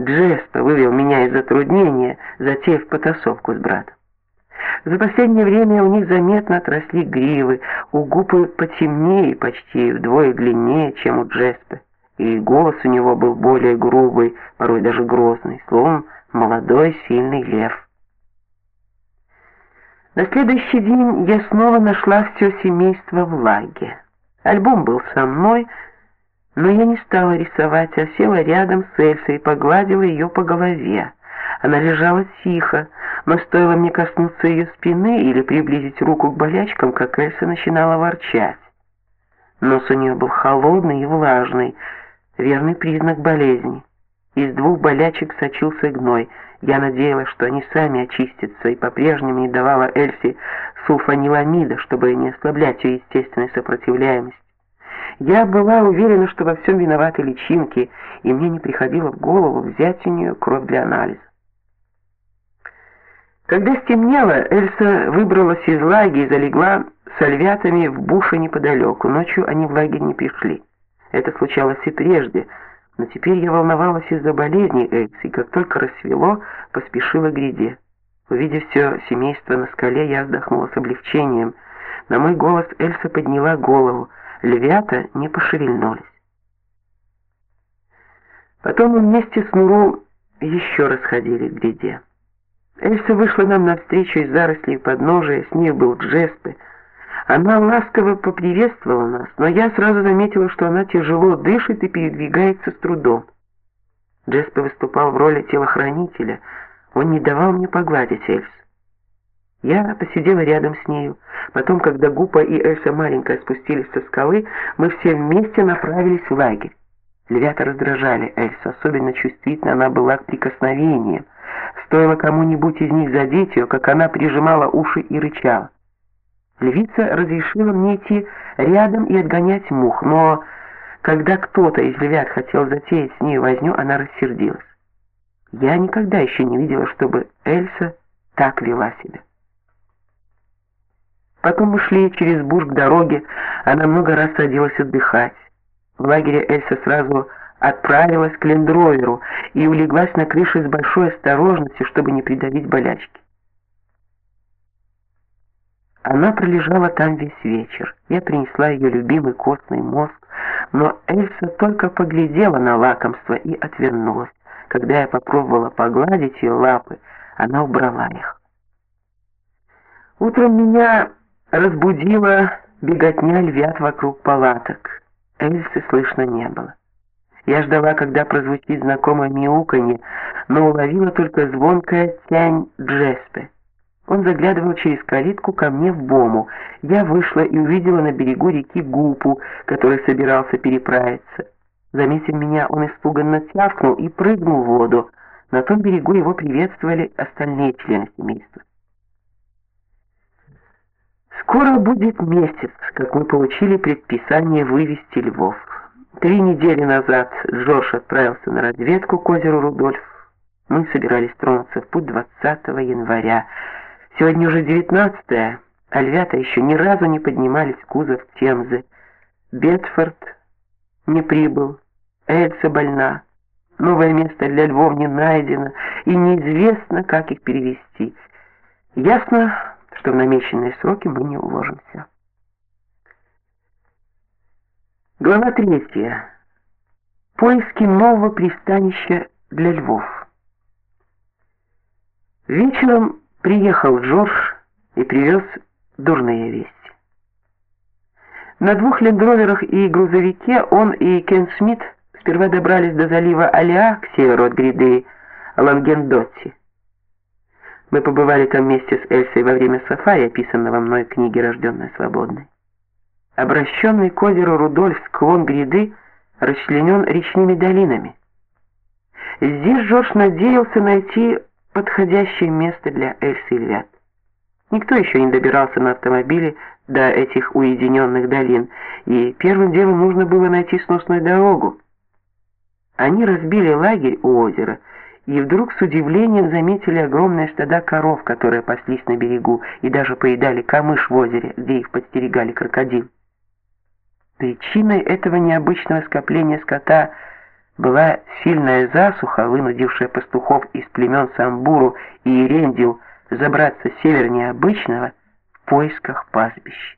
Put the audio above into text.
Джеспа вывел меня из затруднения, затеяв потасовку с братом. За последнее время у них заметно отросли гривы, у губы потемнее, почти вдвое длиннее, чем у Джеспа, и голос у него был более грубый, порой даже грозный, словом, молодой сильный лев. На следующий день я снова нашла все семейство в лаге. Альбом был со мной, но я не стала рисовать, а села рядом с Эльсой и погладила ее по голове. Она лежала тихо, но стоило мне коснуться ее спины или приблизить руку к болячкам, как Эльса начинала ворчать. Нос у нее был холодный и влажный, верный признак болезни. Из двух болячек сочился гной. Я надеялась, что они сами очистятся, и по-прежнему не давала Эльсе сульфаниламида, чтобы не ослаблять ее естественной сопротивляемость. Я была уверена, что во всем виноваты личинки, и мне не приходило в голову взять у нее кровь для анализа. Когда стемнело, Эльса выбралась из лагеря и залегла с альвятами в буше неподалеку. Ночью они в лагерь не пришли. Это случалось и прежде, но теперь я волновалась из-за болезни Эльсы, и как только рассвело, поспешила к гряде. Увидев все семейство на скале, я вздохнула с облегчением. На мой голос Эльса подняла голову. Львята не пошевельнулись. Потом мы вместе с Нуру еще раз ходили к гряде. Эльса вышла нам навстречу из зарослей подножия, с ней был Джеспе. Она ласково поприветствовала нас, но я сразу заметила, что она тяжело дышит и передвигается с трудом. Джеспе выступал в роли телохранителя. Он не давал мне погладить Эльсу. Я посидела рядом с нею. Потом, когда Гупа и Эльса маленькая спустились со скалы, мы все вместе направились в лагерь. Львята раздражали Эльсу, особенно чувствительна она была к прикосновениям. Стоило кому-нибудь из них задеть ее, как она прижимала уши и рычала. Львица разрешила мне идти рядом и отгонять мух, но когда кто-то из львят хотел затеять с ней возню, она рассердилась. Я никогда еще не видела, чтобы Эльса так вела себя. Потом мы шли через буш к дороге, она много раз садилась отдыхать. В лагере Эльса сразу отправилась к лендроверу и улеглась на крыше с большой осторожностью, чтобы не придавить болячки. Она пролежала там весь вечер. Я принесла ее любимый костный мозг, но Эльса только поглядела на лакомство и отвернулась. Когда я попробовала погладить ее лапы, она убрала их. Утром меня разбудила беготня львят вокруг палаток. Эльсы слышно не было. Я ждала, когда прозвучит знакомое мяуканье, но уловила только звонкое тянь Джеспе. Он заглядывал через калитку ко мне в бому. Я вышла и увидела на берегу реки Гупу, который собирался переправиться. Заметив меня, он испуганно тявкнул и прыгнул в воду. На том берегу его приветствовали остальные члены семейства. Скоро будет месяц, как мы получили предписание вывести львов. Три недели назад Джош отправился на разведку к озеру Рудольф. Мы собирались тронуться в путь 20 января. Сегодня уже 19 а львята еще ни разу не поднимались в кузов Темзы. Бетфорд не прибыл, Эльса больна. Новое место для львов не найдено, и неизвестно, как их перевести. Ясно, что в намеченные сроки мы не уложимся. Глава третья. Поиски нового пристанища для львов. Вечером приехал Джордж и привез дурные вести. На двух лендроверах и грузовике он и Кен Смит сперва добрались до залива Алиа к северу от гряды Лангендотти. Мы побывали там вместе с Эльсой во время сафари, описанного мной в книге «Рожденная свободной». Обращенный к озеру Рудольф склон гряды расчленен речными долинами. Здесь Жорж надеялся найти подходящее место для Эльсы и Львят. Никто еще не добирался на автомобиле до этих уединенных долин, и первым делом нужно было найти сносную дорогу. Они разбили лагерь у озера и вдруг с удивлением заметили огромные стада коров, которые паслись на берегу и даже поедали камыш в озере, где их подстерегали крокодил. Причиной этого необычного скопления скота была сильная засуха, вынудившая пастухов из племен Самбуру и Ирендил забраться севернее обычного в поисках пастбищ.